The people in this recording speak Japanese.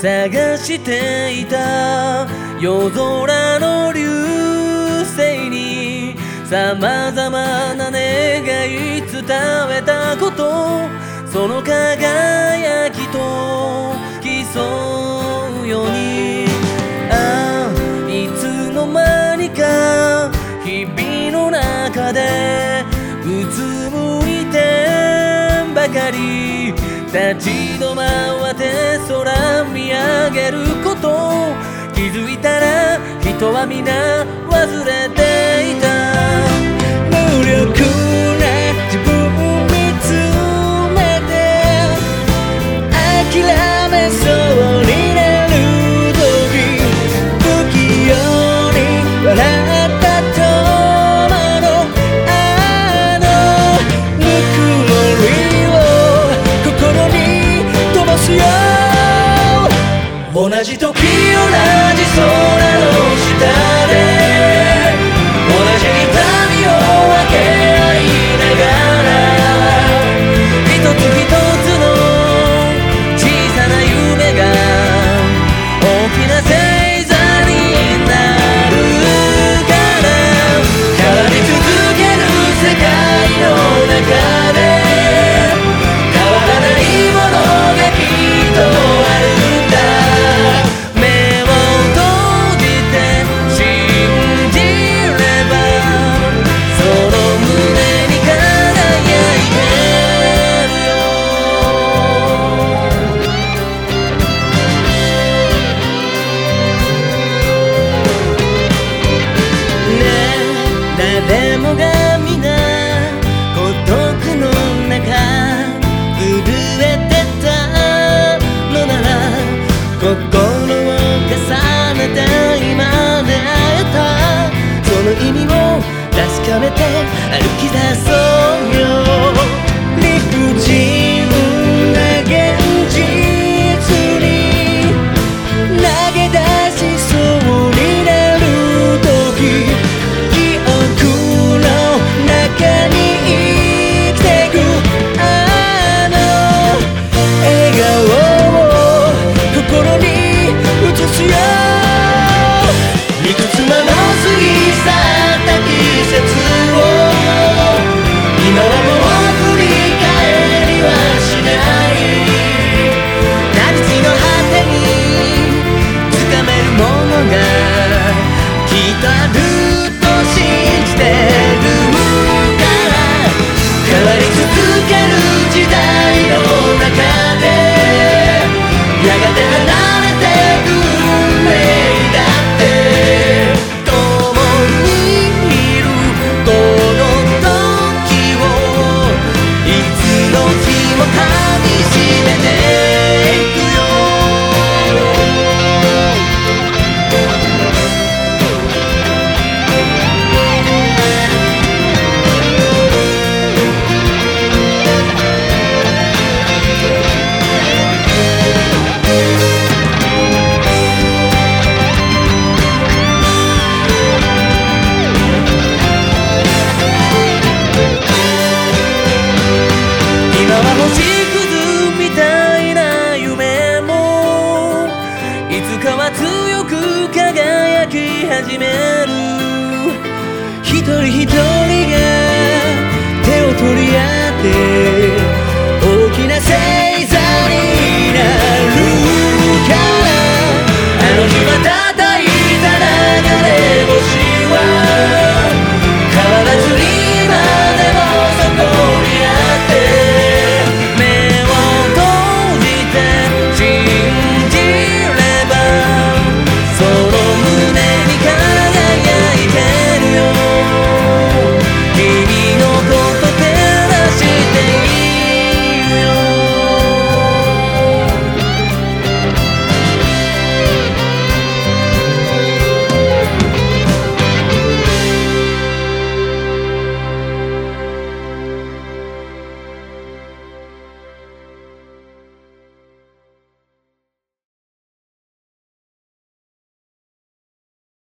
探していた夜空の流星に様々な願い伝えたことその輝きと競うようにああいつの間にか日々の中でうつむいてばかり。立ち止まって空見上げること。気づいたら人は皆忘れ同じ空の下で回忆的